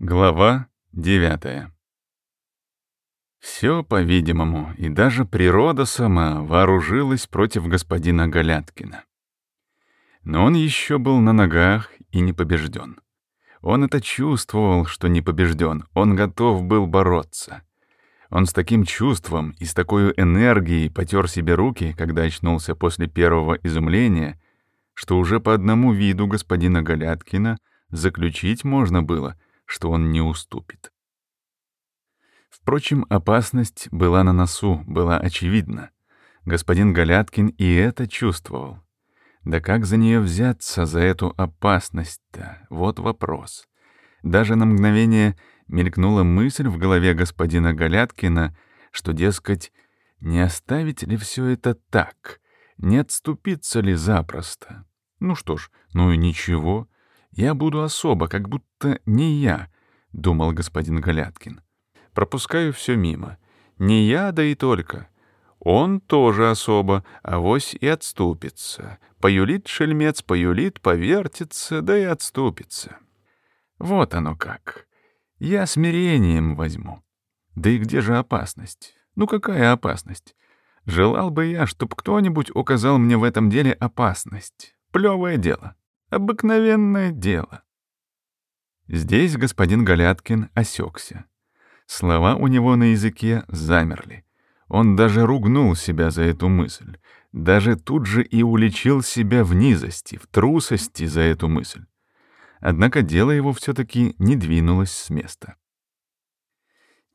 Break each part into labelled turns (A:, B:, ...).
A: Глава 9 Все, по-видимому, и даже природа сама вооружилась против господина Галяткина. Но он еще был на ногах и не побежден. Он это чувствовал, что не побежден, он готов был бороться. Он с таким чувством и с такой энергией потер себе руки, когда очнулся после первого изумления, что уже по одному виду господина Галяткина заключить можно было — что он не уступит. Впрочем, опасность была на носу, была очевидна. Господин Галяткин и это чувствовал. Да как за нее взяться, за эту опасность-то? Вот вопрос. Даже на мгновение мелькнула мысль в голове господина Галяткина, что, дескать, не оставить ли все это так, не отступиться ли запросто? Ну что ж, ну и ничего, я буду особо, как будто не я, — думал господин Галяткин. Пропускаю все мимо. Не я, да и только. Он тоже особо, авось и отступится. Поюлит шельмец, поюлит, повертится, да и отступится. Вот оно как. Я смирением возьму. Да и где же опасность? Ну какая опасность? Желал бы я, чтоб кто-нибудь указал мне в этом деле опасность. Плевое дело. Обыкновенное дело. Здесь господин Галяткин осекся. Слова у него на языке замерли. Он даже ругнул себя за эту мысль, даже тут же и уличил себя в низости, в трусости за эту мысль. Однако дело его все-таки не двинулось с места.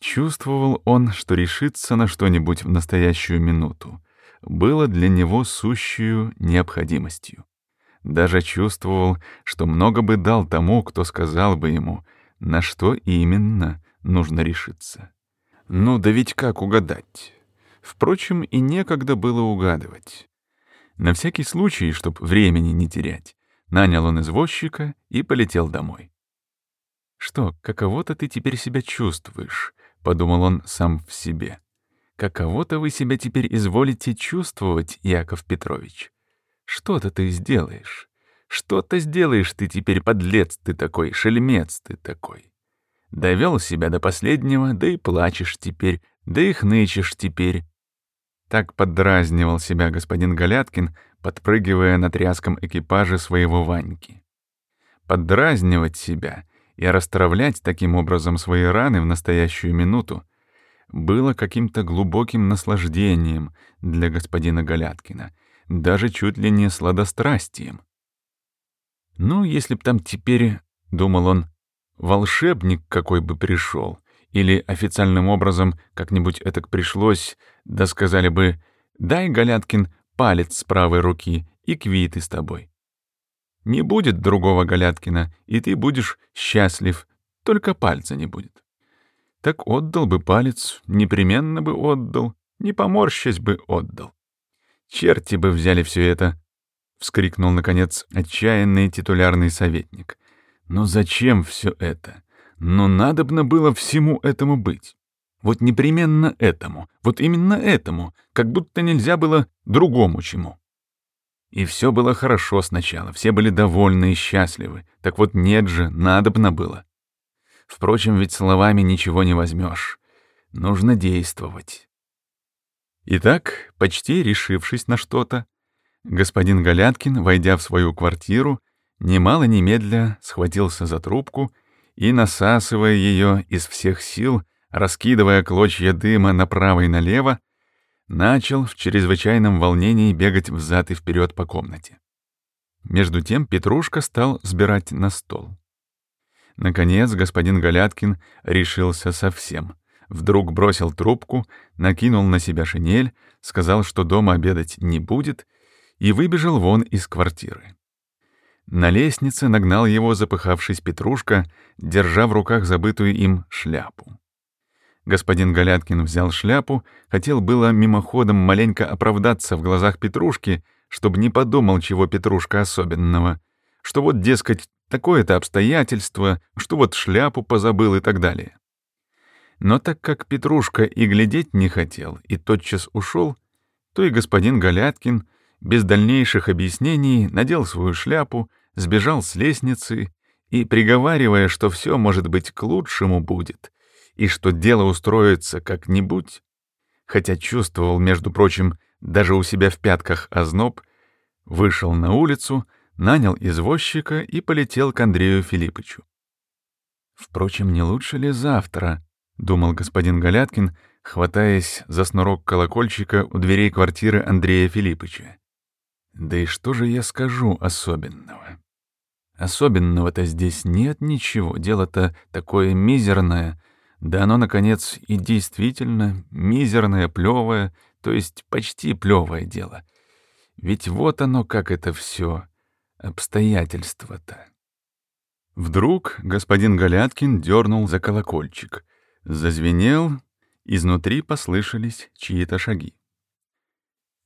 A: Чувствовал он, что решиться на что-нибудь в настоящую минуту было для него сущую необходимостью. Даже чувствовал, что много бы дал тому, кто сказал бы ему, на что именно нужно решиться. Ну да ведь как угадать? Впрочем, и некогда было угадывать. На всякий случай, чтоб времени не терять, нанял он извозчика и полетел домой. «Что, каково-то ты теперь себя чувствуешь?» — подумал он сам в себе. «Каково-то вы себя теперь изволите чувствовать, Яков Петрович. Что-то ты сделаешь. Что-то сделаешь ты теперь, подлец ты такой, шельмец ты такой. Довел себя до последнего, да и плачешь теперь, да и хнычешь теперь. Так поддразнивал себя господин Галяткин, подпрыгивая на тряском экипаже своего Ваньки. Поддразнивать себя и расстравлять таким образом свои раны в настоящую минуту было каким-то глубоким наслаждением для господина Галяткина — даже чуть ли не сладострастием. Ну, если б там теперь, — думал он, — волшебник какой бы пришел, или официальным образом как-нибудь это пришлось, да сказали бы «дай, Галяткин, палец с правой руки и квиты с тобой». Не будет другого Галяткина, и ты будешь счастлив, только пальца не будет. Так отдал бы палец, непременно бы отдал, не поморщась бы отдал. Черти бы взяли все это, — вскрикнул, наконец, отчаянный титулярный советник. «Но зачем все это? Но надобно было всему этому быть. Вот непременно этому, вот именно этому, как будто нельзя было другому чему». И все было хорошо сначала, все были довольны и счастливы. Так вот нет же, надобно было. Впрочем, ведь словами ничего не возьмешь. Нужно действовать. Итак, почти решившись на что-то, господин Галяткин, войдя в свою квартиру, немало немедля схватился за трубку и, насасывая ее из всех сил, раскидывая клочья дыма направо и налево, начал в чрезвычайном волнении бегать взад и вперед по комнате. Между тем Петрушка стал сбирать на стол. Наконец господин Галяткин решился совсем — вдруг бросил трубку, накинул на себя шинель, сказал, что дома обедать не будет, и выбежал вон из квартиры. На лестнице нагнал его запыхавшись Петрушка, держа в руках забытую им шляпу. Господин Галяткин взял шляпу, хотел было мимоходом маленько оправдаться в глазах Петрушки, чтобы не подумал, чего Петрушка особенного, что вот, дескать, такое-то обстоятельство, что вот шляпу позабыл и так далее. Но так как Петрушка и глядеть не хотел и тотчас ушел, то и господин Галяткин без дальнейших объяснений надел свою шляпу, сбежал с лестницы и приговаривая, что все, может быть, к лучшему будет, и что дело устроится как-нибудь, хотя чувствовал, между прочим, даже у себя в пятках озноб, вышел на улицу, нанял извозчика и полетел к Андрею Филиппычу. «Впрочем, не лучше ли завтра?» — думал господин Галяткин, хватаясь за снурок колокольчика у дверей квартиры Андрея Филиппыча. «Да и что же я скажу особенного?» Особенного-то здесь нет ничего, дело-то такое мизерное. Да оно, наконец, и действительно мизерное, плевое, то есть почти плевое дело. Ведь вот оно, как это все обстоятельства-то. Вдруг господин Галяткин дернул за колокольчик. Зазвенел, изнутри послышались чьи-то шаги.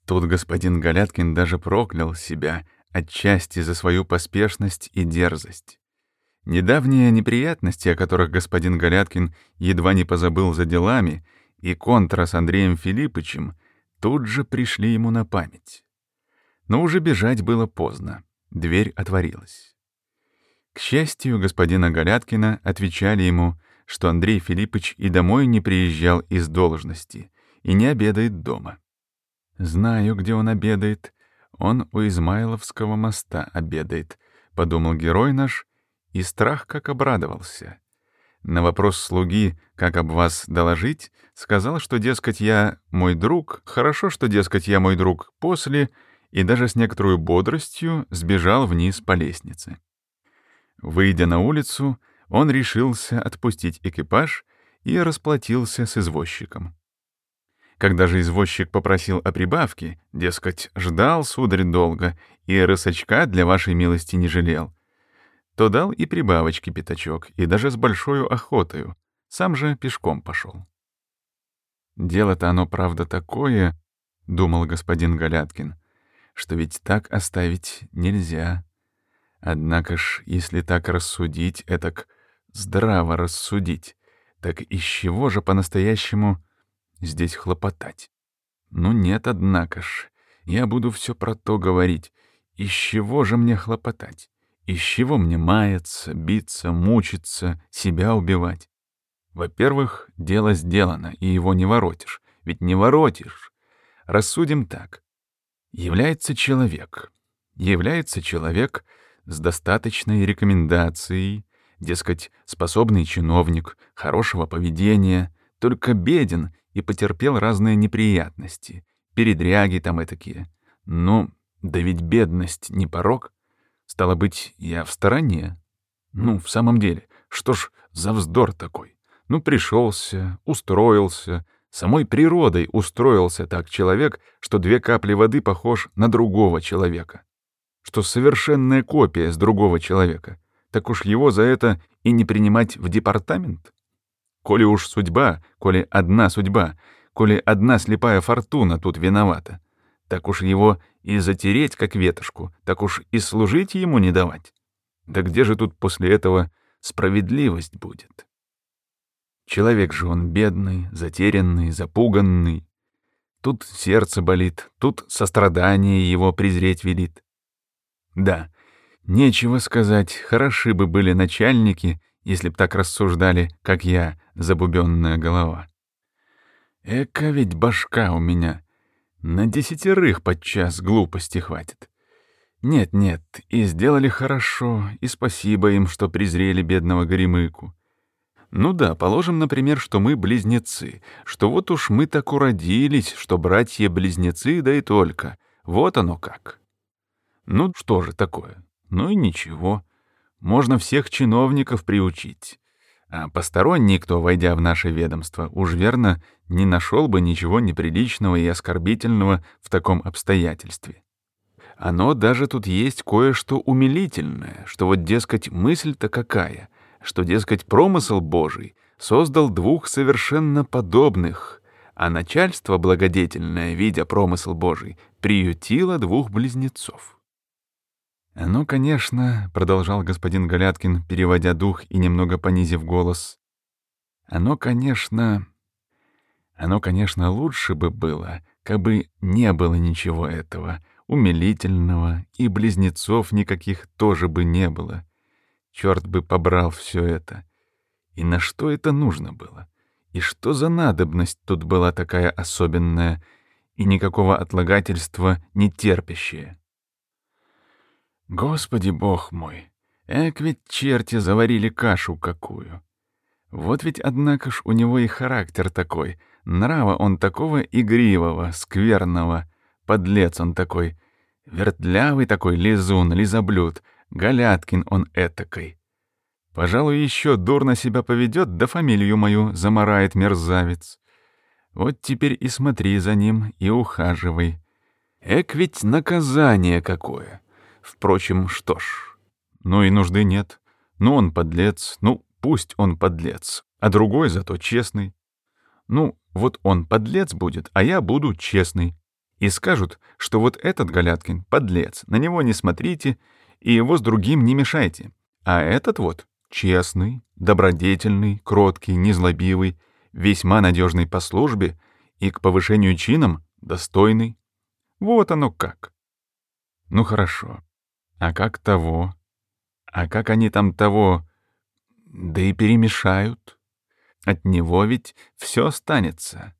A: Тут господин Галяткин даже проклял себя — отчасти за свою поспешность и дерзость. Недавние неприятности, о которых господин Галяткин едва не позабыл за делами, и контра с Андреем Филиппычем тут же пришли ему на память. Но уже бежать было поздно. Дверь отворилась. К счастью, господина Галяткина отвечали ему, что Андрей Филиппыч и домой не приезжал из должности и не обедает дома. «Знаю, где он обедает», он у Измайловского моста обедает, — подумал герой наш, и страх как обрадовался. На вопрос слуги, как об вас доложить, сказал, что, дескать, я мой друг, хорошо, что, дескать, я мой друг после, и даже с некоторой бодростью сбежал вниз по лестнице. Выйдя на улицу, он решился отпустить экипаж и расплатился с извозчиком. Когда же извозчик попросил о прибавке, дескать, ждал, сударь, долго, и рысачка для вашей милости не жалел, то дал и прибавочки пятачок, и даже с большой охотою, сам же пешком пошел. «Дело-то оно, правда, такое, — думал господин Галяткин, — что ведь так оставить нельзя. Однако ж, если так рассудить, этак здраво рассудить, так из чего же по-настоящему здесь хлопотать. Ну нет, однако ж, я буду все про то говорить. Из чего же мне хлопотать? Из чего мне маяться, биться, мучиться, себя убивать? Во-первых, дело сделано, и его не воротишь. Ведь не воротишь. Рассудим так. Является человек. Является человек с достаточной рекомендацией, дескать, способный чиновник, хорошего поведения, только беден и потерпел разные неприятности, передряги там и такие. Ну, да ведь бедность не порог. Стало быть, я в стороне. Ну, в самом деле, что ж за вздор такой? Ну, пришелся, устроился, самой природой устроился так человек, что две капли воды похож на другого человека. Что совершенная копия с другого человека. Так уж его за это и не принимать в департамент? Коли уж судьба, коли одна судьба, коли одна слепая фортуна тут виновата, так уж его и затереть, как ветошку, так уж и служить ему не давать. Да где же тут после этого справедливость будет? Человек же он бедный, затерянный, запуганный. Тут сердце болит, тут сострадание его презреть велит. Да, нечего сказать, хороши бы были начальники, если б так рассуждали, как я, забубенная голова. Эка ведь башка у меня. На десятерых подчас глупости хватит. Нет-нет, и сделали хорошо, и спасибо им, что презрели бедного Горемыку. Ну да, положим, например, что мы близнецы, что вот уж мы так уродились, что братья-близнецы, да и только. Вот оно как. Ну что же такое? Ну и ничего. Можно всех чиновников приучить. А посторонний, кто, войдя в наше ведомство, уж верно не нашел бы ничего неприличного и оскорбительного в таком обстоятельстве. Оно даже тут есть кое-что умилительное, что вот, дескать, мысль-то какая, что, дескать, промысел Божий создал двух совершенно подобных, а начальство благодетельное, видя промысел Божий, приютило двух близнецов. «Ну, конечно», — продолжал господин Галяткин, переводя дух и немного понизив голос, «оно, конечно... Оно, конечно, лучше бы было, кабы не было ничего этого, умилительного, и близнецов никаких тоже бы не было. Черт бы побрал все это. И на что это нужно было? И что за надобность тут была такая особенная и никакого отлагательства не терпящая? Господи бог мой, эк ведь черти заварили кашу какую. Вот ведь, однако ж, у него и характер такой, нрава он такого игривого, скверного, подлец он такой, вертлявый такой лизун, лизоблюд, Галяткин он этакой. Пожалуй, еще дурно себя поведет, да фамилию мою замарает мерзавец. Вот теперь и смотри за ним, и ухаживай. Эк ведь наказание какое. Впрочем, что ж, ну и нужды нет. Ну он подлец, ну пусть он подлец, а другой зато честный. Ну, вот он подлец будет, а я буду честный. И скажут, что вот этот Галяткин подлец, на него не смотрите и его с другим не мешайте. А этот вот честный, добродетельный, кроткий, незлобивый, весьма надежный по службе и к повышению чинам достойный. Вот оно как. Ну хорошо. А как того? А как они там того? Да и перемешают. От него ведь все останется.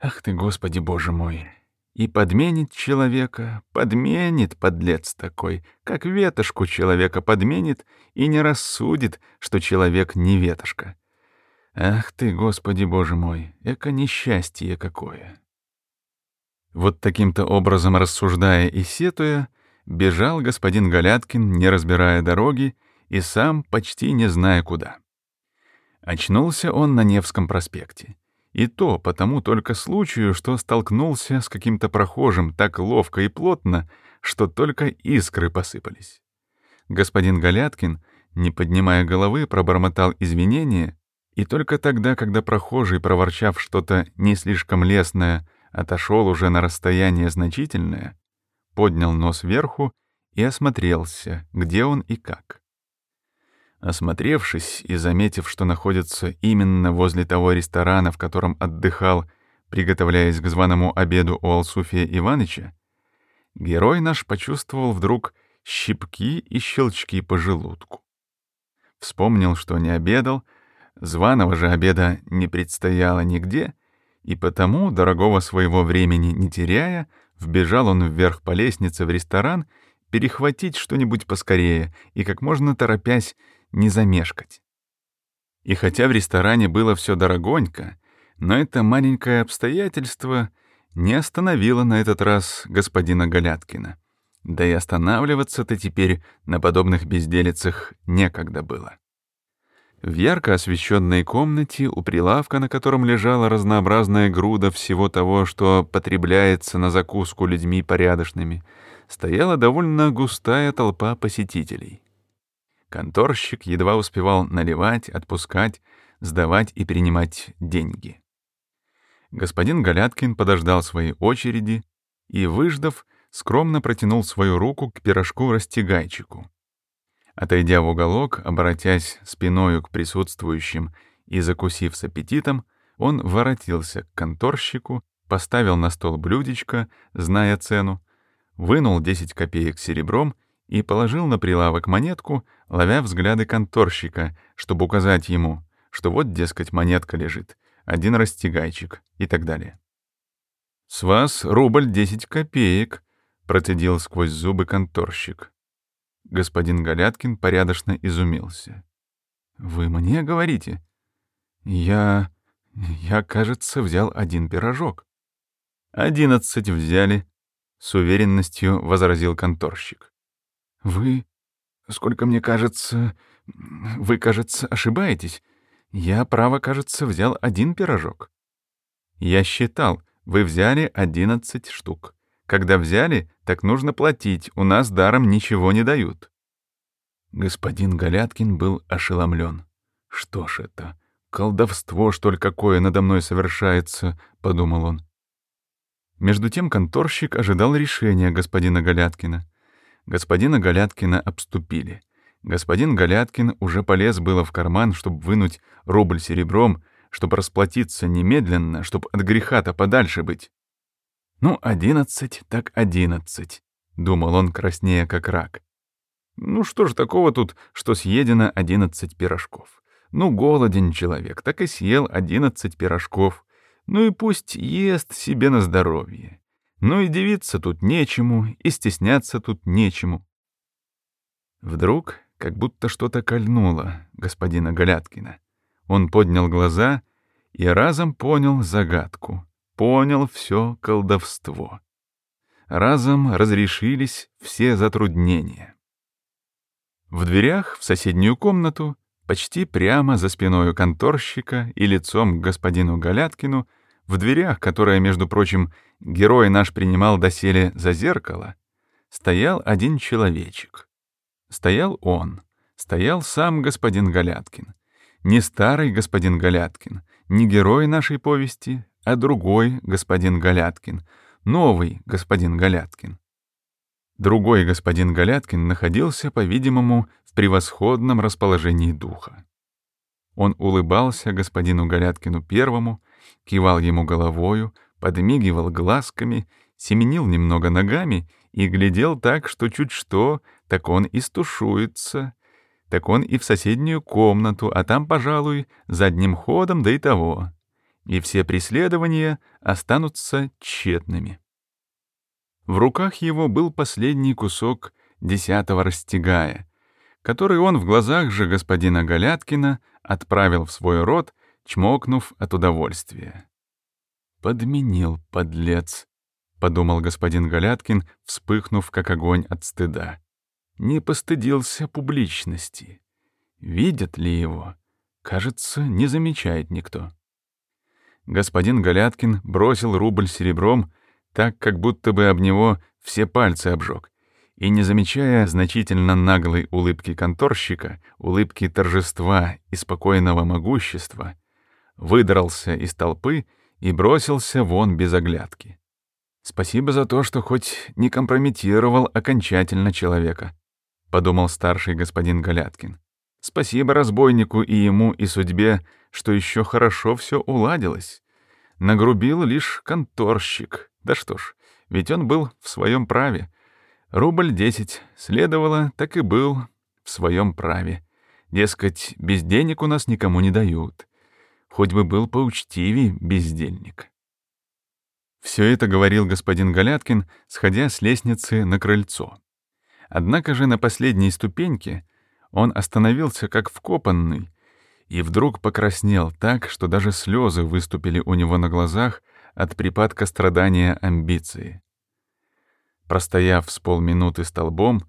A: Ах ты, Господи Боже мой! И подменит человека, подменит, подлец такой, как ветошку человека подменит и не рассудит, что человек не ветошка. Ах ты, Господи Боже мой, эко несчастье какое! Вот таким-то образом рассуждая и сетуя, бежал господин Галяткин, не разбирая дороги, и сам почти не зная куда. Очнулся он на Невском проспекте. И то по тому только случаю, что столкнулся с каким-то прохожим так ловко и плотно, что только искры посыпались. Господин Галяткин, не поднимая головы, пробормотал извинения, и только тогда, когда прохожий, проворчав что-то не слишком лестное, отошел уже на расстояние значительное, поднял нос вверху и осмотрелся, где он и как. Осмотревшись и заметив, что находится именно возле того ресторана, в котором отдыхал, приготовляясь к званому обеду у Алсуфия Иваныча, герой наш почувствовал вдруг щипки и щелчки по желудку. Вспомнил, что не обедал, званого же обеда не предстояло нигде, и потому, дорогого своего времени не теряя, вбежал он вверх по лестнице в ресторан перехватить что-нибудь поскорее и, как можно торопясь, не замешкать. И хотя в ресторане было все дорогонько, но это маленькое обстоятельство не остановило на этот раз господина Галяткина. Да и останавливаться-то теперь на подобных безделицах некогда было. В ярко освещенной комнате у прилавка, на котором лежала разнообразная груда всего того, что потребляется на закуску людьми порядочными, стояла довольно густая толпа посетителей. Конторщик едва успевал наливать, отпускать, сдавать и принимать деньги. Господин Галяткин подождал своей очереди и, выждав, скромно протянул свою руку к пирожку-растягайчику. Отойдя в уголок, обратясь спиною к присутствующим и закусив с аппетитом, он воротился к конторщику, поставил на стол блюдечко, зная цену, вынул 10 копеек серебром и положил на прилавок монетку, ловя взгляды конторщика, чтобы указать ему, что вот, дескать, монетка лежит, один растягайчик и так далее. «С вас рубль десять копеек», — процедил сквозь зубы конторщик. Господин Галяткин порядочно изумился. «Вы мне говорите?» «Я... я, кажется, взял один пирожок». «Одиннадцать взяли», — с уверенностью возразил конторщик. «Вы, сколько мне кажется, вы, кажется, ошибаетесь. Я, право, кажется, взял один пирожок». «Я считал, вы взяли одиннадцать штук. Когда взяли, так нужно платить, у нас даром ничего не дают». Господин Галяткин был ошеломлен. «Что ж это? Колдовство, что ли, какое надо мной совершается?» — подумал он. Между тем конторщик ожидал решения господина Галяткина. Господина Галяткина обступили. Господин Галяткин уже полез было в карман, чтобы вынуть рубль серебром, чтобы расплатиться немедленно, чтобы от греха-то подальше быть. «Ну, одиннадцать так одиннадцать», — думал он краснее как рак. Ну что ж такого тут, что съедено одиннадцать пирожков? Ну, голоден человек, так и съел одиннадцать пирожков. Ну и пусть ест себе на здоровье. Ну и девиться тут нечему, и стесняться тут нечему. Вдруг как будто что-то кольнуло господина Галяткина. Он поднял глаза и разом понял загадку, понял все колдовство. Разом разрешились все затруднения. В дверях в соседнюю комнату, почти прямо за спиной конторщика и лицом к господину Галяткину, в дверях, которое, между прочим, герой наш принимал доселе за зеркало, стоял один человечек. Стоял он, стоял сам господин Галяткин. Не старый господин Галяткин, не герой нашей повести, а другой господин Галяткин, новый господин Галяткин. Другой господин Галяткин находился, по-видимому, в превосходном расположении духа. Он улыбался господину Галяткину первому, кивал ему головою, подмигивал глазками, семенил немного ногами и глядел так, что чуть что, так он и стушуется, так он и в соседнюю комнату, а там, пожалуй, задним ходом, да и того. И все преследования останутся тщетными. В руках его был последний кусок десятого растягая, который он в глазах же господина Галяткина отправил в свой рот, чмокнув от удовольствия. «Подменил, подлец», — подумал господин Галяткин, вспыхнув, как огонь от стыда. «Не постыдился публичности. Видят ли его? Кажется, не замечает никто». Господин Галяткин бросил рубль серебром, так, как будто бы об него все пальцы обжег, и, не замечая значительно наглой улыбки конторщика, улыбки торжества и спокойного могущества, выдрался из толпы и бросился вон без оглядки. «Спасибо за то, что хоть не компрометировал окончательно человека», — подумал старший господин Галяткин. «Спасибо разбойнику и ему, и судьбе, что еще хорошо все уладилось. Нагрубил лишь конторщик, да что ж, ведь он был в своем праве. Рубль десять, следовало, так и был в своем праве. Дескать, без денег у нас никому не дают. Хоть бы был поучтивей бездельник. Все это говорил господин Галяткин, сходя с лестницы на крыльцо. Однако же на последней ступеньке он остановился как вкопанный и вдруг покраснел так, что даже слезы выступили у него на глазах от припадка страдания амбиции. Простояв с полминуты столбом,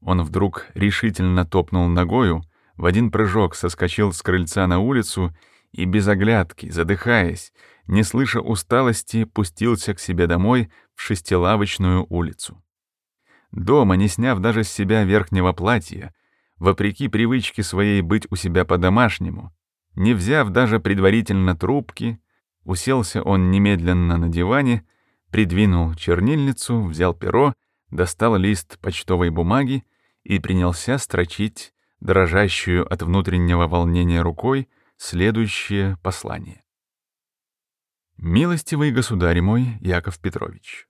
A: он вдруг решительно топнул ногою, в один прыжок соскочил с крыльца на улицу и без оглядки, задыхаясь, не слыша усталости, пустился к себе домой в шестилавочную улицу. Дома, не сняв даже с себя верхнего платья, вопреки привычке своей быть у себя по-домашнему, не взяв даже предварительно трубки, Уселся он немедленно на диване, придвинул чернильницу, взял перо, достал лист почтовой бумаги и принялся строчить дрожащую от внутреннего волнения рукой следующее послание. «Милостивый государь мой, Яков Петрович,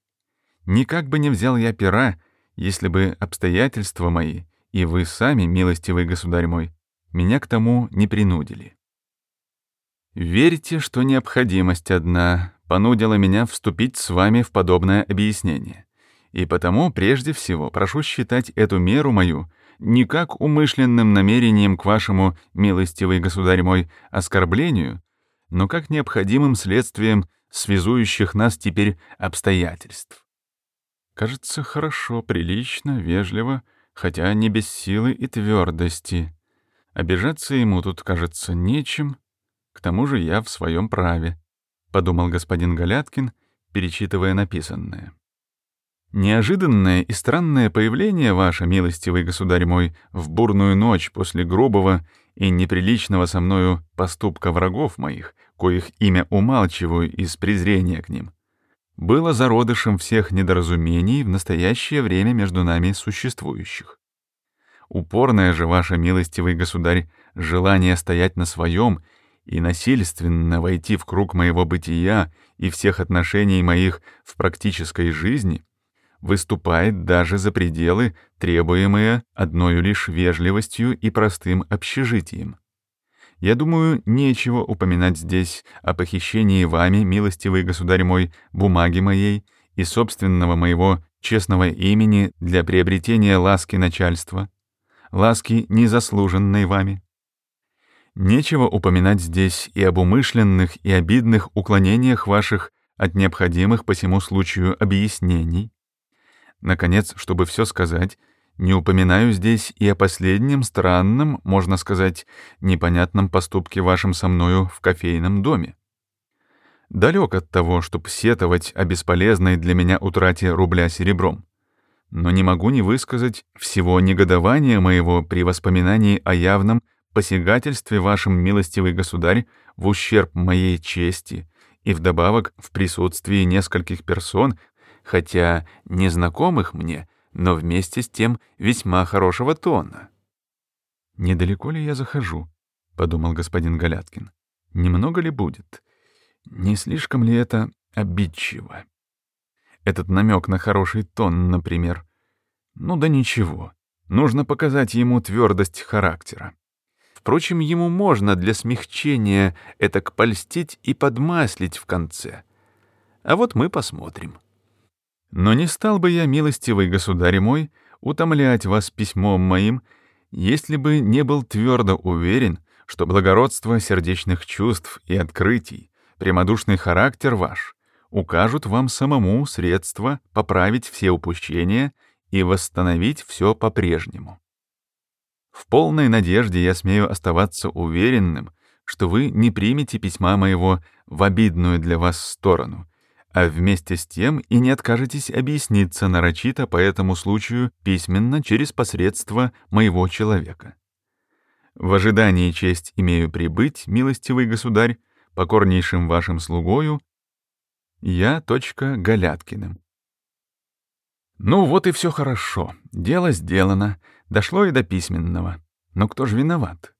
A: никак бы не взял я пера, если бы обстоятельства мои и вы сами, милостивый государь мой, меня к тому не принудили. Верьте, что необходимость одна понудила меня вступить с вами в подобное объяснение. И потому, прежде всего, прошу считать эту меру мою не как умышленным намерением к вашему, милостивый государь мой, оскорблению, но как необходимым следствием связующих нас теперь обстоятельств. Кажется, хорошо, прилично, вежливо, хотя не без силы и твердости. Обижаться ему тут, кажется, нечем, к тому же я в своем праве, подумал господин Галяткин, перечитывая написанное. Неожиданное и странное появление ваше, милостивый государь мой, в бурную ночь после грубого и неприличного со мною поступка врагов моих, коих имя умалчиваю из презрения к ним, было зародышем всех недоразумений в настоящее время между нами существующих. Упорное же, ваше милостивый государь, желание стоять на своем и насильственно войти в круг моего бытия и всех отношений моих в практической жизни, выступает даже за пределы, требуемые одною лишь вежливостью и простым общежитием. Я думаю, нечего упоминать здесь о похищении вами, милостивый государь мой, бумаги моей и собственного моего честного имени для приобретения ласки начальства, ласки, незаслуженной вами. Нечего упоминать здесь и об умышленных и обидных уклонениях ваших от необходимых по всему случаю объяснений. Наконец, чтобы все сказать, не упоминаю здесь и о последнем странном, можно сказать, непонятном поступке вашем со мною в кофейном доме. Далек от того, чтобы сетовать о бесполезной для меня утрате рубля серебром. Но не могу не высказать всего негодования моего при воспоминании о явном посягательстве вашем, милостивый государь, в ущерб моей чести и вдобавок в присутствии нескольких персон, хотя незнакомых мне, но вместе с тем весьма хорошего тона. «Недалеко ли я захожу?» — подумал господин Галяткин. «Немного ли будет? Не слишком ли это обидчиво? Этот намек на хороший тон, например. Ну да ничего, нужно показать ему твердость характера. Впрочем, ему можно для смягчения это польстить и подмаслить в конце. А вот мы посмотрим». Но не стал бы я, милостивый государь мой, утомлять вас письмом моим, если бы не был твердо уверен, что благородство сердечных чувств и открытий, прямодушный характер ваш укажут вам самому средства поправить все упущения и восстановить все по-прежнему. В полной надежде я смею оставаться уверенным, что вы не примете письма моего в обидную для вас сторону а вместе с тем и не откажетесь объясниться нарочито по этому случаю письменно через посредство моего человека. В ожидании честь имею прибыть, милостивый государь, покорнейшим вашим слугою, я, Галяткиным. Ну вот и все хорошо, дело сделано, дошло и до письменного. Но кто же виноват?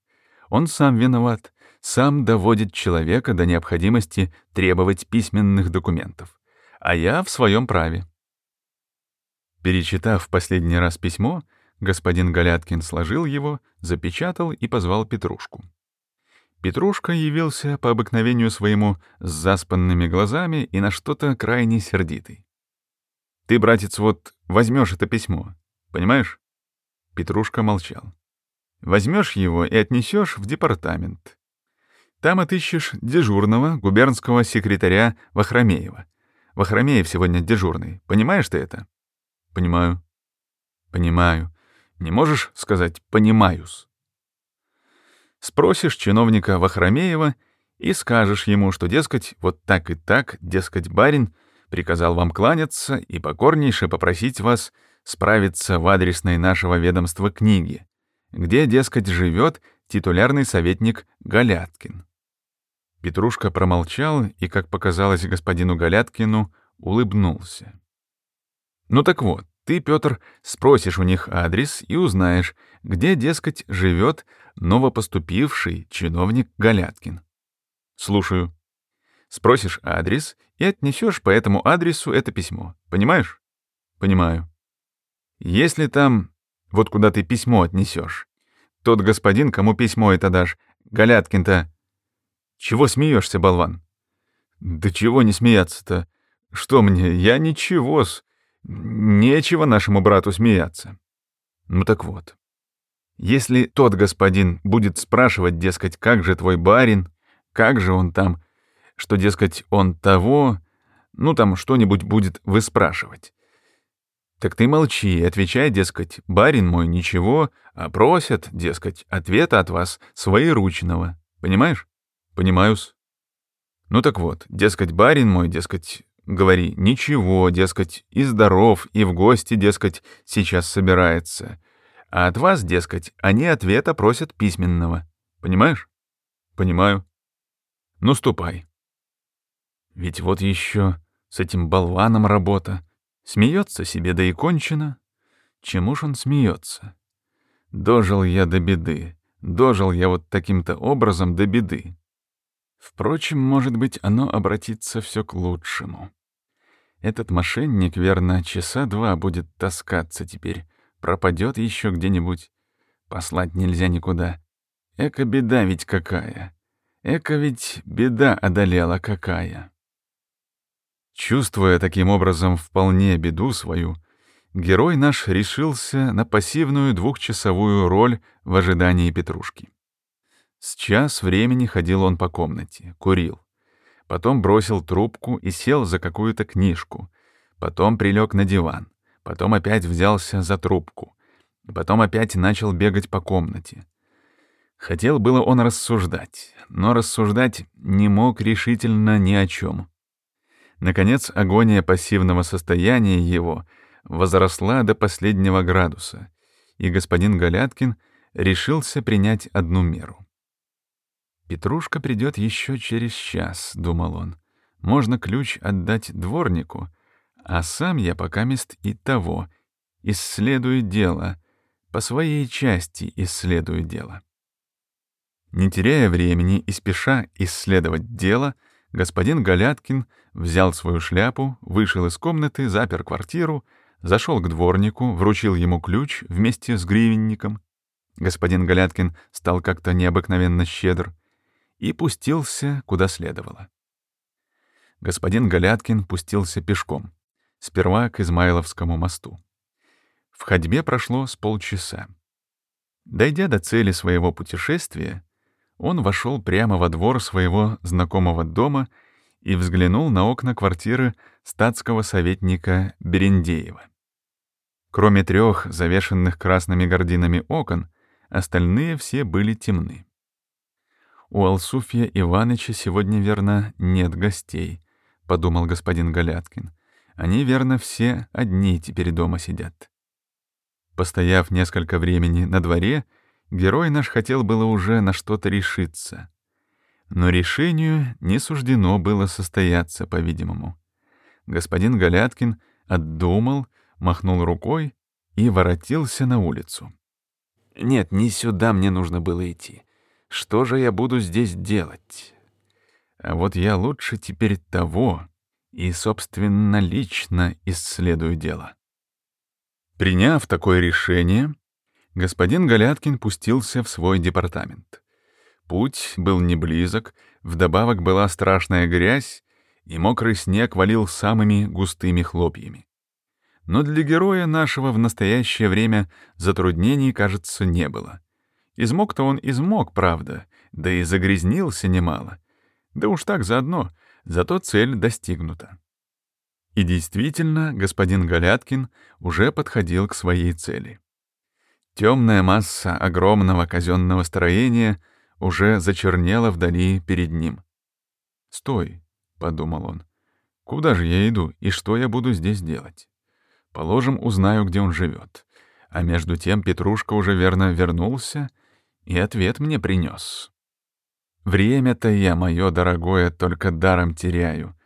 A: Он сам виноват, сам доводит человека до необходимости требовать письменных документов, а я в своем праве. Перечитав последний раз письмо, господин Галяткин сложил его, запечатал и позвал Петрушку. Петрушка явился по обыкновению своему с заспанными глазами и на что-то крайне сердитый. «Ты, братец, вот возьмешь это письмо, понимаешь?» Петрушка молчал. «Возьмешь его и отнесешь в департамент. Там отыщешь дежурного губернского секретаря Вахромеева. Вахромеев сегодня дежурный. Понимаешь ты это? Понимаю. Понимаю. Не можешь сказать «понимаюс». Спросишь чиновника Вахромеева и скажешь ему, что, дескать, вот так и так, дескать, барин приказал вам кланяться и покорнейше попросить вас справиться в адресной нашего ведомства книги, где, дескать, живет титулярный советник Галяткин. Петрушка промолчал и, как показалось господину Галяткину, улыбнулся. «Ну так вот, ты, Петр, спросишь у них адрес и узнаешь, где, дескать, живет новопоступивший чиновник Галяткин. Слушаю. Спросишь адрес и отнесешь по этому адресу это письмо. Понимаешь? Понимаю. Если там, вот куда ты письмо отнесешь, тот господин, кому письмо это дашь, Галяткин-то чего смеешься, болван? Да чего не смеяться-то? Что мне, я ничего-с. Нечего нашему брату смеяться. Ну так вот. Если тот господин будет спрашивать, дескать, как же твой барин, как же он там, что, дескать, он того, ну там что-нибудь будет выспрашивать. Так ты молчи отвечай, дескать, барин мой ничего, а просят, дескать, ответа от вас своеручного. Понимаешь? Понимаю-с. Ну так вот, дескать, барин мой, дескать, говори, ничего, дескать, и здоров, и в гости, дескать, сейчас собирается. А от вас, дескать, они ответа просят письменного. Понимаешь? Понимаю. Ну, ступай. Ведь вот еще с этим болваном работа. Смеется себе, да и кончено. Чему ж он смеется? Дожил я до беды. Дожил я вот таким-то образом до беды. Впрочем, может быть, оно обратится все к лучшему. Этот мошенник, верно, часа два будет таскаться теперь. Пропадет еще где-нибудь. Послать нельзя никуда. Эка беда ведь какая. Эка ведь беда одолела какая. Чувствуя таким образом вполне беду свою, герой наш решился на пассивную двухчасовую роль в ожидании Петрушки. С час времени ходил он по комнате, курил. Потом бросил трубку и сел за какую-то книжку. Потом прилег на диван. Потом опять взялся за трубку. Потом опять начал бегать по комнате. Хотел было он рассуждать, но рассуждать не мог решительно ни о чем. Наконец, агония пассивного состояния его возросла до последнего градуса, и господин Галяткин решился принять одну меру. «Петрушка придет еще через час», — думал он. «Можно ключ отдать дворнику, а сам я пока мест и того, исследую дело, по своей части исследую дело». Не теряя времени и спеша исследовать дело, господин Галяткин взял свою шляпу, вышел из комнаты, запер квартиру, зашел к дворнику, вручил ему ключ вместе с гривенником. Господин Галяткин стал как-то необыкновенно щедр и пустился, куда следовало. Господин Галяткин пустился пешком, сперва к Измайловскому мосту. В ходьбе прошло с полчаса. Дойдя до цели своего путешествия, он вошел прямо во двор своего знакомого дома и взглянул на окна квартиры статского советника Берендеева. Кроме трех завешенных красными гординами окон, остальные все были темны. «У Алсуфья Иваныча сегодня, верно, нет гостей», — подумал господин Галяткин. «Они, верно, все одни теперь дома сидят». Постояв несколько времени на дворе, Герой наш хотел было уже на что-то решиться. Но решению не суждено было состояться, по-видимому. Господин Галяткин отдумал, махнул рукой и воротился на улицу. «Нет, не сюда мне нужно было идти. Что же я буду здесь делать? А вот я лучше теперь того и, собственно, лично исследую дело». Приняв такое решение, господин Галяткин пустился в свой департамент. Путь был не близок, вдобавок была страшная грязь, и мокрый снег валил самыми густыми хлопьями. Но для героя нашего в настоящее время затруднений, кажется, не было. Измок-то он измок, правда, да и загрязнился немало. Да уж так заодно, зато цель достигнута. И действительно, господин Галяткин уже подходил к своей цели. Темная масса огромного казенного строения уже зачернела вдали перед ним. «Стой», — подумал он, — «куда же я иду и что я буду здесь делать? Положим, узнаю, где он живет. А между тем Петрушка уже верно вернулся и ответ мне принес. Время-то я мое дорогое только даром теряю.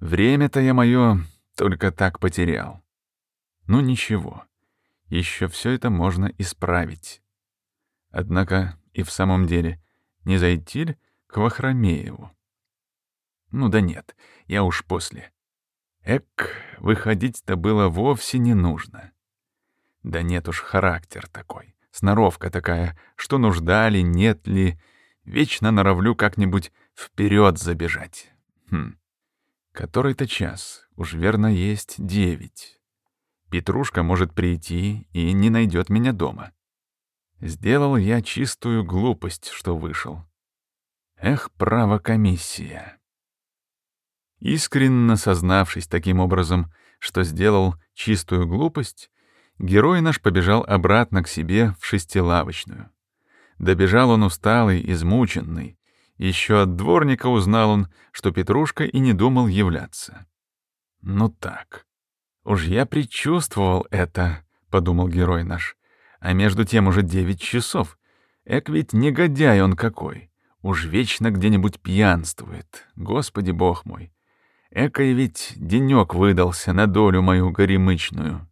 A: Время-то я мое только так потерял. Ну ничего, еще все это можно исправить. Однако и в самом деле не зайти ли к Вахромееву? Ну да нет, я уж после. Эк, выходить-то было вовсе не нужно. Да нет уж, характер такой, сноровка такая, что нужда ли, нет ли, вечно норовлю как-нибудь вперед забежать. Хм, который-то час, уж верно есть девять. Петрушка может прийти и не найдет меня дома. Сделал я чистую глупость, что вышел. Эх, право комиссия. Искренне сознавшись таким образом, что сделал чистую глупость, герой наш побежал обратно к себе в шестилавочную. Добежал он усталый, измученный. Еще от дворника узнал он, что Петрушка и не думал являться. Ну так. «Уж я предчувствовал это», — подумал герой наш. «А между тем уже девять часов. Эк ведь негодяй он какой. Уж вечно где-нибудь пьянствует. Господи бог мой. Экой ведь денек выдался на долю мою горемычную».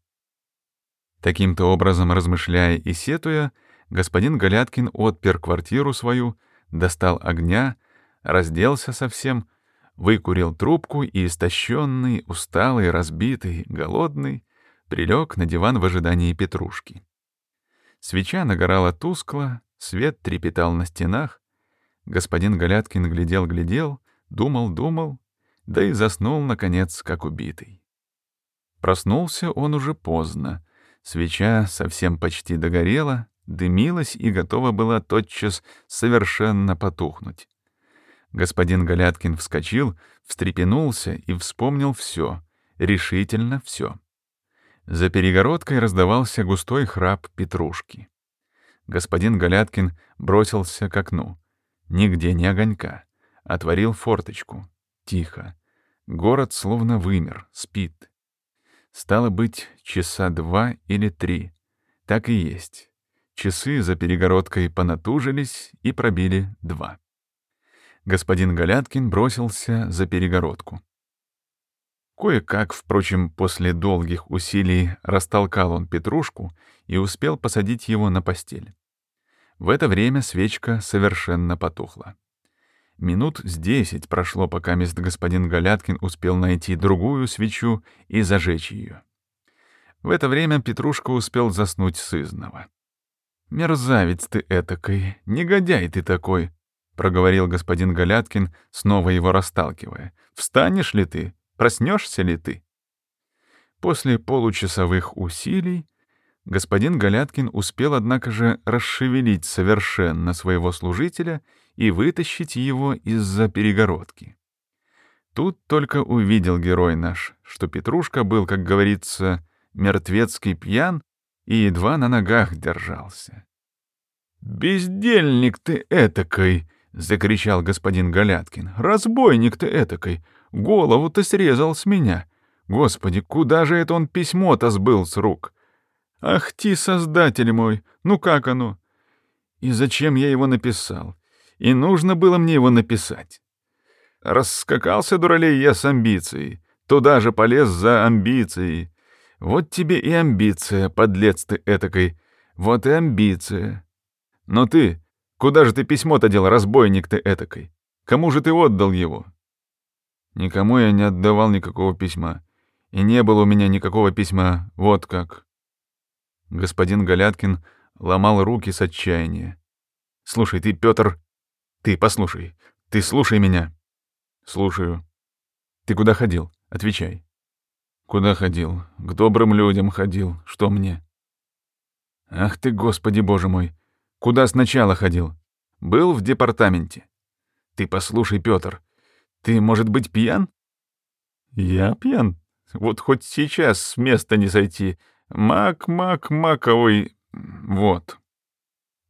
A: Таким-то образом, размышляя и сетуя, господин Галяткин отпер квартиру свою, достал огня, разделся совсем, выкурил трубку и, истощенный, усталый, разбитый, голодный, прилег на диван в ожидании петрушки. Свеча нагорала тускло, свет трепетал на стенах. Господин Галяткин глядел-глядел, думал-думал, да и заснул, наконец, как убитый. Проснулся он уже поздно. Свеча совсем почти догорела, дымилась и готова была тотчас совершенно потухнуть. Господин Галяткин вскочил, встрепенулся и вспомнил все, решительно все. За перегородкой раздавался густой храп петрушки. Господин Галяткин бросился к окну. Нигде ни огонька. Отворил форточку. Тихо. Город словно вымер, спит. Стало быть, часа два или три. Так и есть. Часы за перегородкой понатужились и пробили два господин Галяткин бросился за перегородку. Кое-как, впрочем, после долгих усилий растолкал он Петрушку и успел посадить его на постель. В это время свечка совершенно потухла. Минут с десять прошло, пока мест господин Галяткин успел найти другую свечу и зажечь ее. В это время Петрушка успел заснуть сызново. «Мерзавец ты этакой, негодяй ты такой!» — проговорил господин Галяткин, снова его расталкивая. «Встанешь ли ты? Проснешься ли ты?» После получасовых усилий господин Галяткин успел, однако же, расшевелить совершенно своего служителя и вытащить его из-за перегородки. Тут только увидел герой наш, что Петрушка был, как говорится, мертвецкий пьян и едва на ногах держался. «Бездельник ты этакой!» — закричал господин Галяткин. «Разбойник ты этакой! Голову-то срезал с меня! Господи, куда же это он письмо-то сбыл с рук? Ах ты, создатель мой! Ну как оно? И зачем я его написал? И нужно было мне его написать. Расскакался, дуралей, я с амбицией. Туда же полез за амбицией. Вот тебе и амбиция, подлец ты этакой. Вот и амбиция. Но ты, Куда же ты письмо-то дел, разбойник ты этакой? Кому же ты отдал его?» «Никому я не отдавал никакого письма. И не было у меня никакого письма, вот как». Господин Галяткин ломал руки с отчаяния. «Слушай, ты, Пётр, ты послушай, ты слушай меня». «Слушаю». «Ты куда ходил? Отвечай». «Куда ходил? К добрым людям ходил. Что мне?» «Ах ты, Господи Боже мой! Куда сначала ходил? Был в департаменте. Ты послушай, Пётр, ты, может быть, пьян? Я пьян? Вот хоть сейчас с места не сойти. Мак, мак, маковый... Вот.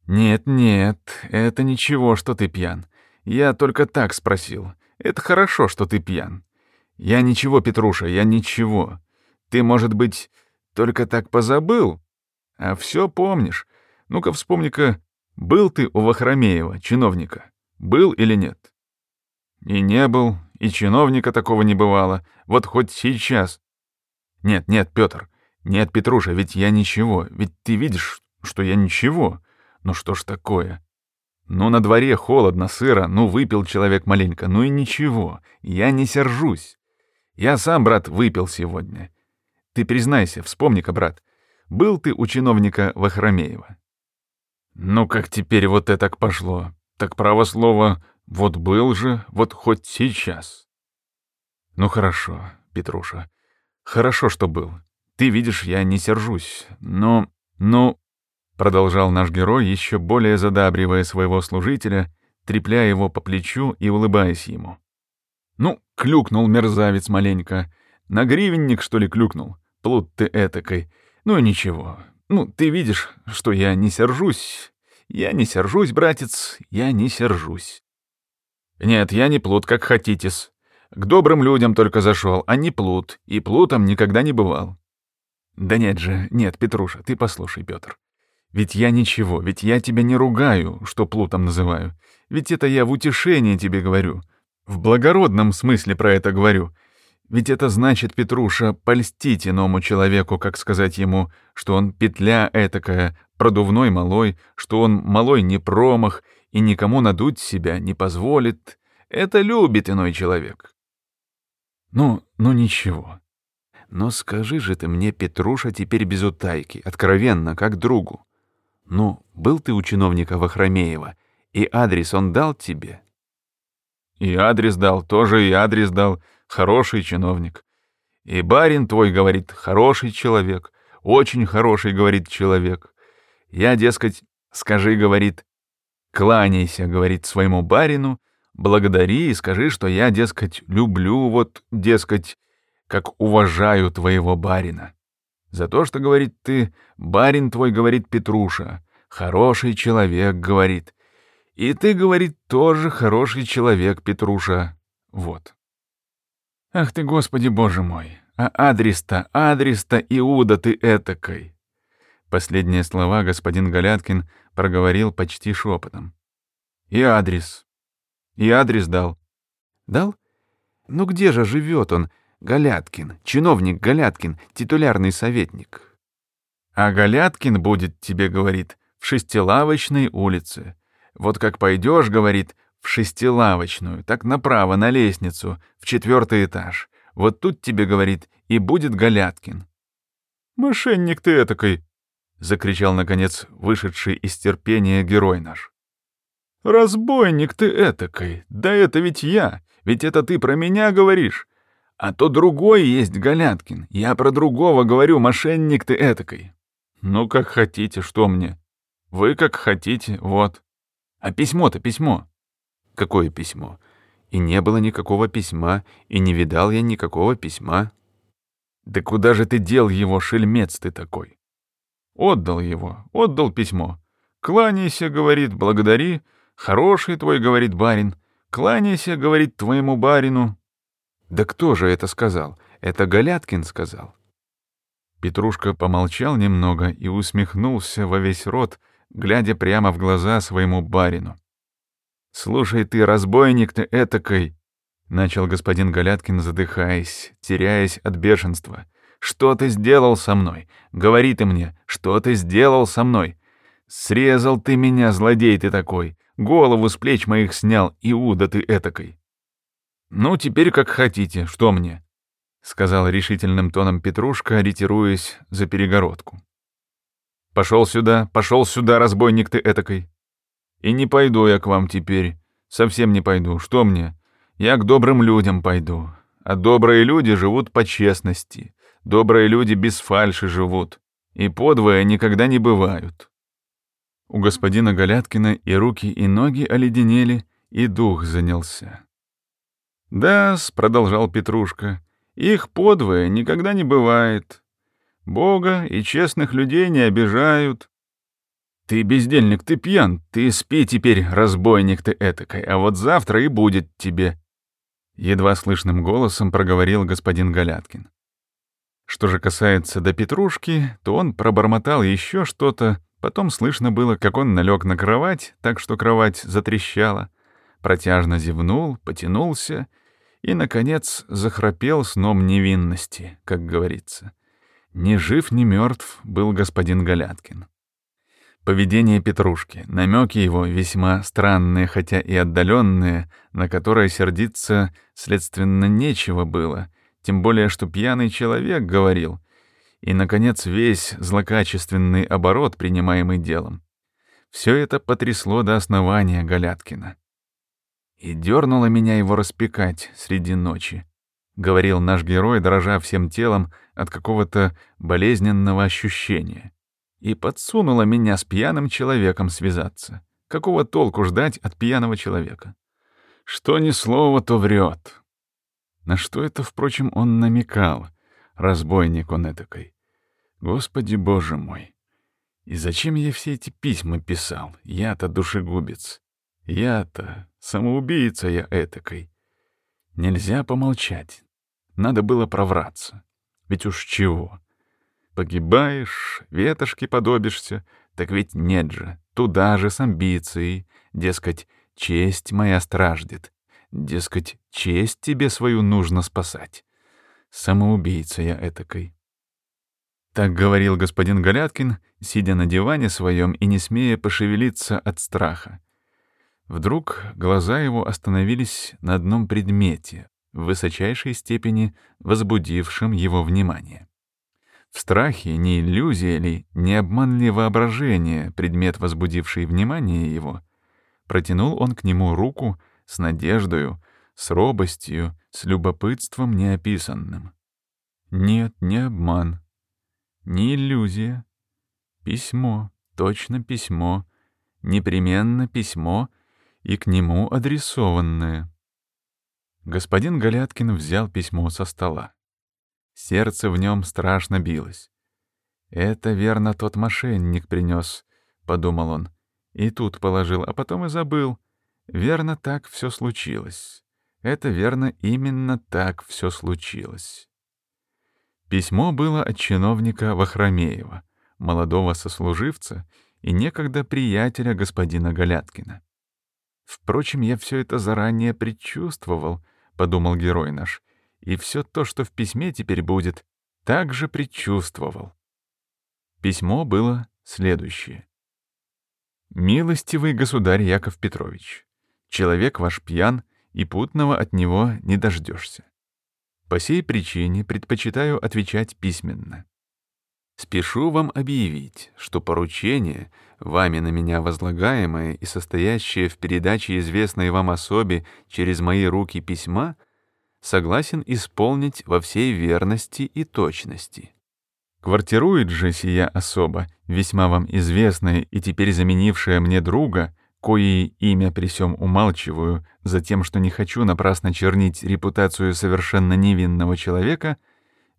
A: Нет, нет, это ничего, что ты пьян. Я только так спросил. Это хорошо, что ты пьян. Я ничего, Петруша, я ничего. Ты, может быть, только так позабыл, а все помнишь. Ну-ка вспомни-ка, был ты у Вахромеева, чиновника? Был или нет? И не был, и чиновника такого не бывало. Вот хоть сейчас. Нет, нет, Петр, нет, Петруша, ведь я ничего, ведь ты видишь, что я ничего. Ну что ж такое? Ну на дворе холодно, сыро, ну выпил человек маленько, ну и ничего, я не сержусь. Я сам, брат, выпил сегодня. Ты признайся, вспомни-ка, брат, был ты у чиновника Вахромеева? Ну, как теперь вот это пошло? Так право слово, вот был же, вот хоть сейчас. Ну, хорошо, Петруша, хорошо, что был. Ты видишь, я не сержусь, но... Ну, продолжал наш герой, еще более задабривая своего служителя, трепляя его по плечу и улыбаясь ему. Ну, клюкнул мерзавец маленько. На гривенник, что ли, клюкнул? Плут ты этакой. Ну, ничего, ну, ты видишь, что я не сержусь. Я не сержусь, братец, я не сержусь. Нет, я не плут, как хотитесь. К добрым людям только зашел, а не плут, и плутом никогда не бывал. Да нет же, нет, Петруша, ты послушай, Петр. Ведь я ничего, ведь я тебя не ругаю, что плутом называю. Ведь это я в утешение тебе говорю. В благородном смысле про это говорю. Ведь это значит, Петруша, польстить иному человеку, как сказать ему, что он петля этакая, продувной малой, что он малой не промах и никому надуть себя не позволит. Это любит иной человек. Ну, ну ничего. Но скажи же ты мне, Петруша, теперь без утайки, откровенно, как другу. Ну, был ты у чиновника Вахромеева, и адрес он дал тебе? И адрес дал, тоже и адрес дал. Хороший чиновник. И барин твой, говорит, хороший человек. Очень хороший, говорит, человек. Я, дескать, скажи, говорит, кланяйся, говорит, своему барину, благодари и скажи, что я, дескать, люблю, вот, дескать, как уважаю твоего барина. За то, что, говорит, ты, барин твой, говорит Петруша, хороший человек, говорит. И ты, говорит, тоже хороший человек, Петруша. Вот. Ах ты, Господи Боже мой, а адрес-то, адрес-то, Иуда ты этакой. Последние слова господин Галяткин проговорил почти шепотом. И адрес. И адрес дал. Дал? Ну где же живет он, Галяткин, чиновник Галяткин, титулярный советник? А Галяткин будет тебе, говорит, в шестилавочной улице. Вот как пойдешь, говорит, в шестилавочную, так направо на лестницу, в четвертый этаж. Вот тут тебе, говорит, и будет Галяткин. «Мошенник ты этакой!» — закричал, наконец, вышедший из терпения герой наш. «Разбойник ты этакой! Да это ведь я! Ведь это ты про меня говоришь! А то другой есть Галяткин! Я про другого говорю, мошенник ты этакой! Ну, как хотите, что мне? Вы как хотите, вот. А письмо-то письмо!» «Какое письмо?» И не было никакого письма, и не видал я никакого письма. Да куда же ты дел его, шельмец ты такой? Отдал его, отдал письмо. Кланяйся, говорит, благодари. Хороший твой, говорит барин. Кланяйся, говорит твоему барину. Да кто же это сказал? Это Галяткин сказал. Петрушка помолчал немного и усмехнулся во весь рот, глядя прямо в глаза своему барину. «Слушай ты, разбойник ты этакой!» — начал господин Галяткин, задыхаясь, теряясь от бешенства. «Что ты сделал со мной? Говори ты мне, что ты сделал со мной? Срезал ты меня, злодей ты такой! Голову с плеч моих снял, Иуда ты этакой!» «Ну, теперь как хотите, что мне?» — сказал решительным тоном Петрушка, ретируясь за перегородку. «Пошел сюда, пошел сюда, разбойник ты этакой!» И не пойду я к вам теперь. Совсем не пойду. Что мне? Я к добрым людям пойду. А добрые люди живут по честности. Добрые люди без фальши живут. И подвое никогда не бывают. У господина Галяткина и руки, и ноги оледенели, и дух занялся. «Да-с», — продолжал Петрушка, — «их подвое никогда не бывает. Бога и честных людей не обижают, «Ты бездельник, ты пьян, ты спи теперь, разбойник ты этакой, а вот завтра и будет тебе», — едва слышным голосом проговорил господин Галяткин. Что же касается до Петрушки, то он пробормотал еще что-то, потом слышно было, как он налег на кровать, так что кровать затрещала, протяжно зевнул, потянулся и, наконец, захрапел сном невинности, как говорится. Ни жив, ни мертв был господин Галяткин. Поведение Петрушки, намеки его весьма странные, хотя и отдаленные, на которые сердиться, следственно, нечего было, тем более, что пьяный человек говорил, и, наконец, весь злокачественный оборот, принимаемый делом. Все это потрясло до основания Галяткина. И дернуло меня его распекать среди ночи, — говорил наш герой, дрожа всем телом от какого-то болезненного ощущения и подсунула меня с пьяным человеком связаться. Какого толку ждать от пьяного человека? Что ни слово, то врет. На что это, впрочем, он намекал, разбойник он этакой. Господи боже мой! И зачем я все эти письма писал? Я-то душегубец. Я-то самоубийца я этакой. Нельзя помолчать. Надо было провраться. Ведь уж чего. Погибаешь, ветошки подобишься, так ведь нет же, туда же с амбицией, дескать, честь моя страждет, дескать, честь тебе свою нужно спасать. Самоубийца я этакой. Так говорил господин Галяткин, сидя на диване своем и не смея пошевелиться от страха. Вдруг глаза его остановились на одном предмете, в высочайшей степени возбудившем его внимание. В страхе, не иллюзия ли, не обман ли воображение, предмет, возбудивший внимание его, протянул он к нему руку с надеждою, с робостью, с любопытством неописанным. Нет, не обман, не иллюзия. Письмо, точно письмо, непременно письмо и к нему адресованное. Господин Галяткин взял письмо со стола. Сердце в нем страшно билось. «Это верно тот мошенник принес», — подумал он. И тут положил, а потом и забыл. Верно так все случилось. Это верно именно так все случилось. Письмо было от чиновника Вахромеева, молодого сослуживца и некогда приятеля господина Галяткина. Впрочем, я все это заранее предчувствовал, — подумал герой наш, — и все то, что в письме теперь будет, также предчувствовал. Письмо было следующее. «Милостивый государь Яков Петрович, человек ваш пьян, и путного от него не дождешься. По сей причине предпочитаю отвечать письменно. Спешу вам объявить, что поручение, вами на меня возлагаемое и состоящее в передаче известной вам особе через мои руки письма, согласен исполнить во всей верности и точности. Квартирует же сия особа, весьма вам известная и теперь заменившая мне друга, кои имя при сём умалчиваю, за тем, что не хочу напрасно чернить репутацию совершенно невинного человека,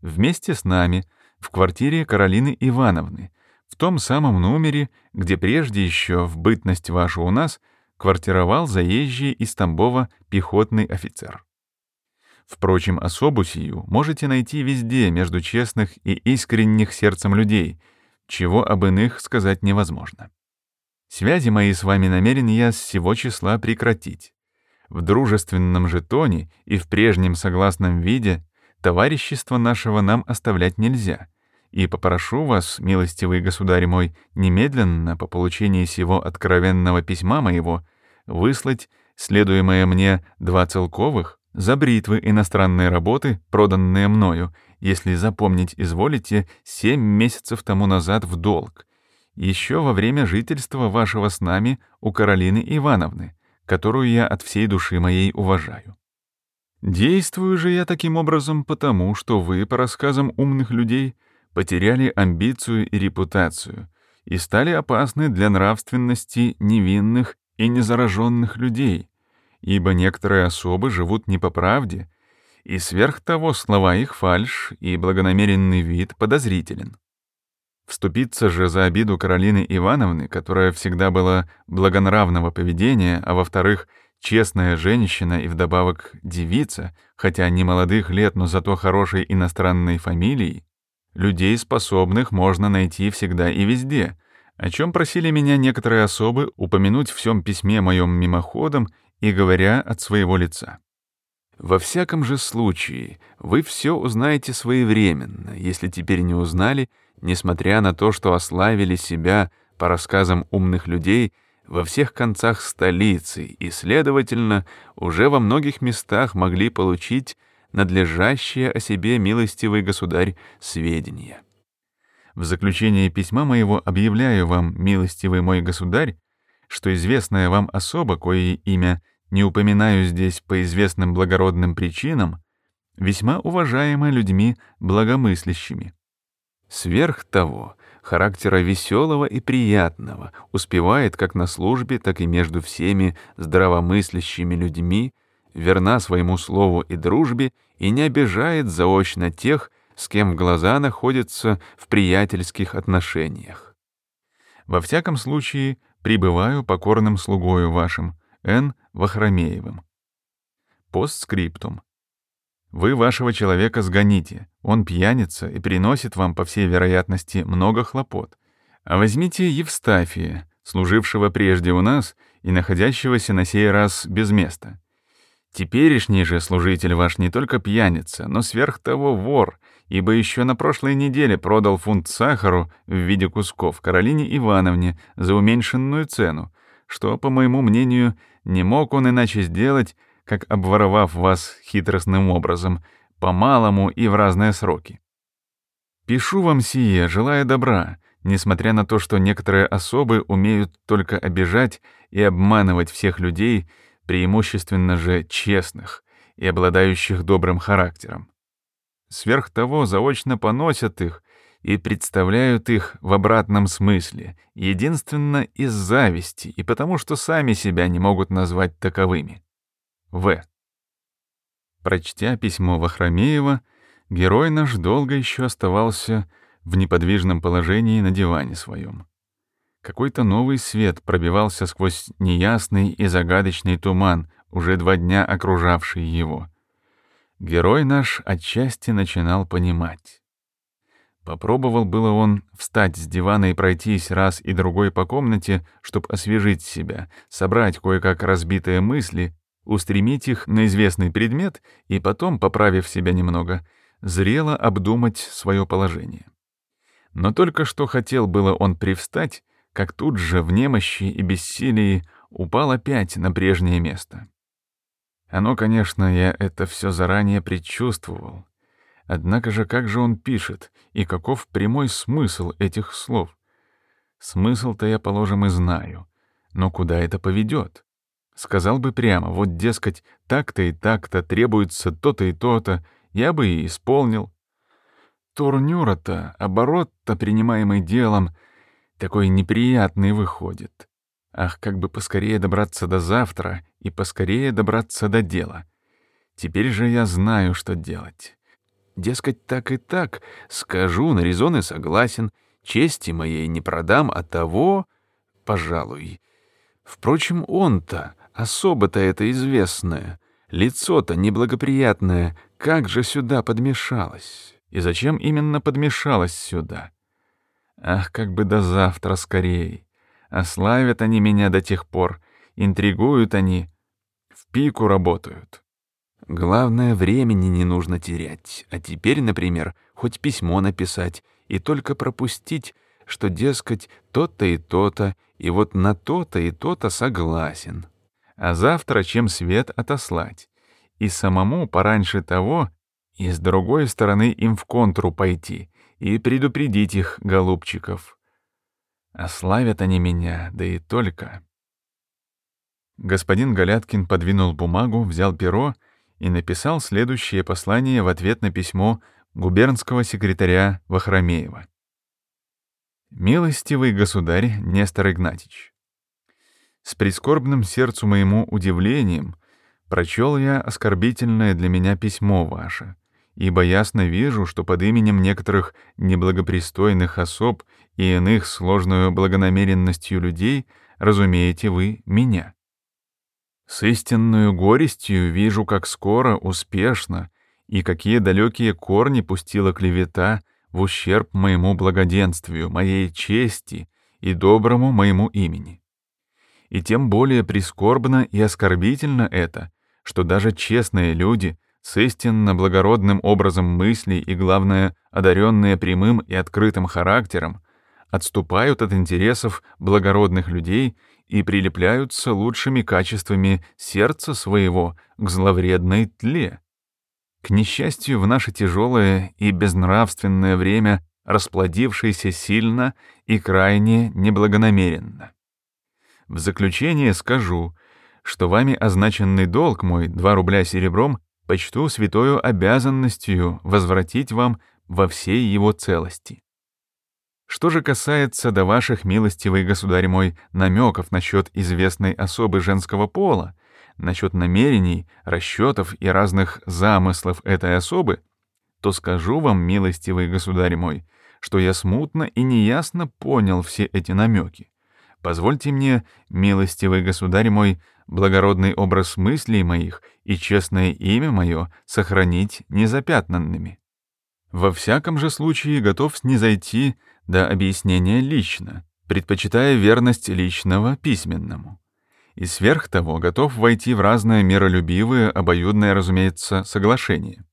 A: вместе с нами — в квартире Каролины Ивановны, в том самом номере, где прежде еще в бытность вашу у нас квартировал заезжий из Тамбова пехотный офицер. Впрочем, особу сию можете найти везде между честных и искренних сердцем людей, чего об иных сказать невозможно. Связи мои с вами намерен я с всего числа прекратить. В дружественном же тоне и в прежнем согласном виде товарищество нашего нам оставлять нельзя, и попрошу вас, милостивый государь мой, немедленно по получении сего откровенного письма моего выслать следуемое мне два целковых за бритвы иностранной работы, проданные мною, если запомнить изволите, семь месяцев тому назад в долг, еще во время жительства вашего с нами у Каролины Ивановны, которую я от всей души моей уважаю. Действую же я таким образом потому, что вы, по рассказам умных людей, потеряли амбицию и репутацию и стали опасны для нравственности невинных и незараженных людей, ибо некоторые особы живут не по правде, и сверх того слова их фальшь и благонамеренный вид подозрителен. Вступиться же за обиду Каролины Ивановны, которая всегда была благонравного поведения, а во-вторых — честная женщина и вдобавок девица, хотя не молодых лет, но зато хорошей иностранной фамилией, людей способных можно найти всегда и везде, о чем просили меня некоторые особы упомянуть в всем письме моем мимоходом и говоря от своего лица. Во всяком же случае, вы все узнаете своевременно, если теперь не узнали, несмотря на то, что ославили себя по рассказам умных людей — во всех концах столицы и, следовательно, уже во многих местах могли получить надлежащее о себе милостивый государь сведения. В заключение письма моего объявляю вам, милостивый мой государь, что известная вам особа, кое имя не упоминаю здесь по известным благородным причинам, весьма уважаема людьми благомыслящими. Сверх того, характера веселого и приятного, успевает как на службе, так и между всеми здравомыслящими людьми, верна своему слову и дружбе и не обижает заочно тех, с кем глаза находится в приятельских отношениях. Во всяком случае, пребываю покорным слугою вашим, Н. Вахромеевым. Постскриптум. Вы вашего человека сгоните, он пьяница и приносит вам, по всей вероятности, много хлопот. А возьмите Евстафия, служившего прежде у нас и находящегося на сей раз без места. Теперешний же служитель ваш не только пьяница, но сверх того вор, ибо еще на прошлой неделе продал фунт сахару в виде кусков Каролине Ивановне за уменьшенную цену, что, по моему мнению, Не мог он иначе сделать, как обворовав вас хитростным образом, по-малому и в разные сроки. Пишу вам сие, желая добра, несмотря на то, что некоторые особы умеют только обижать и обманывать всех людей, преимущественно же честных и обладающих добрым характером. Сверх того, заочно поносят их и представляют их в обратном смысле, единственно из зависти и потому, что сами себя не могут назвать таковыми. В. Прочтя письмо Вахромеева, герой наш долго еще оставался в неподвижном положении на диване своем. Какой-то новый свет пробивался сквозь неясный и загадочный туман, уже два дня окружавший его. Герой наш отчасти начинал понимать. Попробовал было он встать с дивана и пройтись раз и другой по комнате, чтобы освежить себя, собрать кое-как разбитые мысли, устремить их на известный предмет и потом, поправив себя немного, зрело обдумать свое положение. Но только что хотел было он привстать, как тут же в немощи и бессилии упал опять на прежнее место. Оно, конечно, я это все заранее предчувствовал. Однако же как же он пишет, и каков прямой смысл этих слов? Смысл-то я, положим, и знаю. Но куда это поведет? Сказал бы прямо, вот, дескать, так-то и так-то требуется то-то и то-то, я бы и исполнил. Турнюра-то, оборот-то, принимаемый делом, такой неприятный выходит. Ах, как бы поскорее добраться до завтра и поскорее добраться до дела. Теперь же я знаю, что делать. Дескать, так и так, скажу, на резоны согласен, чести моей не продам, а того, пожалуй. Впрочем, он-то, особо-то это известное, лицо-то неблагоприятное, как же сюда подмешалось? И зачем именно подмешалось сюда? Ах, как бы до завтра скорей. Ославят они меня до тех пор, интригуют они, в пику работают. Главное, времени не нужно терять. А теперь, например, хоть письмо написать и только пропустить, что, дескать, то-то и то-то, и вот на то-то и то-то согласен. А завтра чем свет отослать. И самому пораньше того, и с другой стороны им в контру пойти и предупредить их, голубчиков. Ославят они меня, да и только. Господин Галяткин подвинул бумагу, взял перо и написал следующее послание в ответ на письмо губернского секретаря Вахромеева. «Милостивый государь Нестор Игнатьич, с прискорбным сердцу моему удивлением прочел я оскорбительное для меня письмо ваше, ибо ясно вижу, что под именем некоторых неблагопристойных особ и иных сложную благонамеренностью людей разумеете вы меня. С истинную горестью вижу, как скоро, успешно и какие далекие корни пустила клевета в ущерб моему благоденствию, моей чести и доброму моему имени. И тем более прискорбно и оскорбительно это, что даже честные люди с истинно благородным образом мыслей и, главное, одаренные прямым и открытым характером, отступают от интересов благородных людей и прилепляются лучшими качествами сердца своего к зловредной тле. К несчастью, в наше тяжелое и безнравственное время расплодившееся сильно и крайне неблагонамеренно. В заключение скажу, что вами означенный долг мой, 2 рубля серебром, почту святою обязанностью возвратить вам во всей его целости. Что же касается до ваших, милостивый государь мой, намеков насчет известной особы женского пола, насчет намерений, расчетов и разных замыслов этой особы, то скажу вам, милостивый государь мой, что я смутно и неясно понял все эти намеки. Позвольте мне, милостивый государь мой, благородный образ мыслей моих и честное имя мое сохранить незапятнанными. Во всяком же случае готов снизойти до объяснения лично, предпочитая верность личного письменному. И сверх того готов войти в разное миролюбивое, обоюдное, разумеется, соглашение.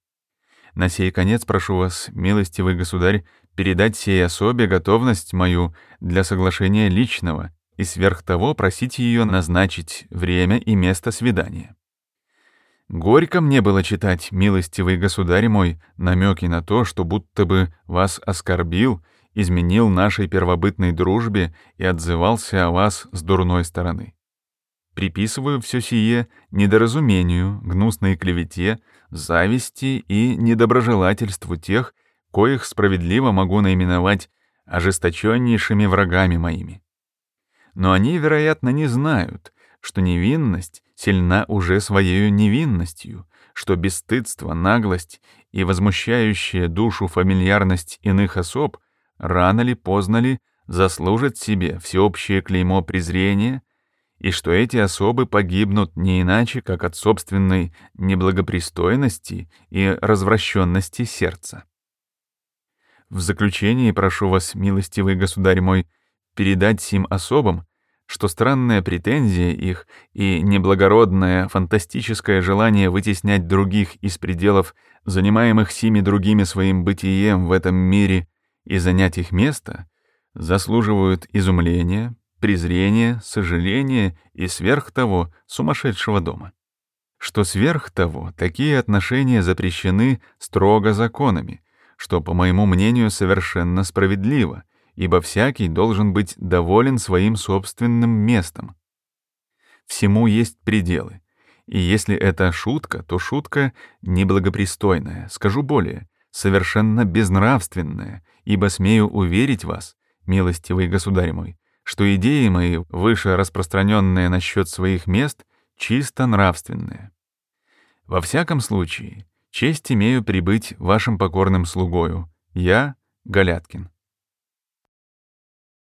A: На сей конец прошу вас, милостивый государь, передать сей особе готовность мою для соглашения личного и сверх того просите ее назначить время и место свидания. Горько мне было читать, милостивый государь мой, намеки на то, что будто бы вас оскорбил, изменил нашей первобытной дружбе и отзывался о вас с дурной стороны. Приписываю все сие недоразумению, гнусной клевете, зависти и недоброжелательству тех, коих справедливо могу наименовать ожесточеннейшими врагами моими. Но они, вероятно, не знают, что невинность сильна уже своей невинностью, что бесстыдство, наглость и возмущающая душу фамильярность иных особ рано ли поздно ли заслужат себе всеобщее клеймо презрения, и что эти особы погибнут не иначе, как от собственной неблагопристойности и развращенности сердца. В заключение прошу вас, милостивый государь мой, передать сим особам, что странная претензия их и неблагородное фантастическое желание вытеснять других из пределов, занимаемых сими другими своим бытием в этом мире, и занять их место, заслуживают изумления, презрения, сожаления и сверх того сумасшедшего дома. Что сверх того, такие отношения запрещены строго законами, что, по моему мнению, совершенно справедливо — ибо всякий должен быть доволен своим собственным местом. Всему есть пределы, и если это шутка, то шутка неблагопристойная, скажу более, совершенно безнравственная, ибо смею уверить вас, милостивый государь мой, что идеи мои, выше распространенные насчет своих мест, чисто нравственные. Во всяком случае, честь имею прибыть вашим покорным слугою, я, Галяткин.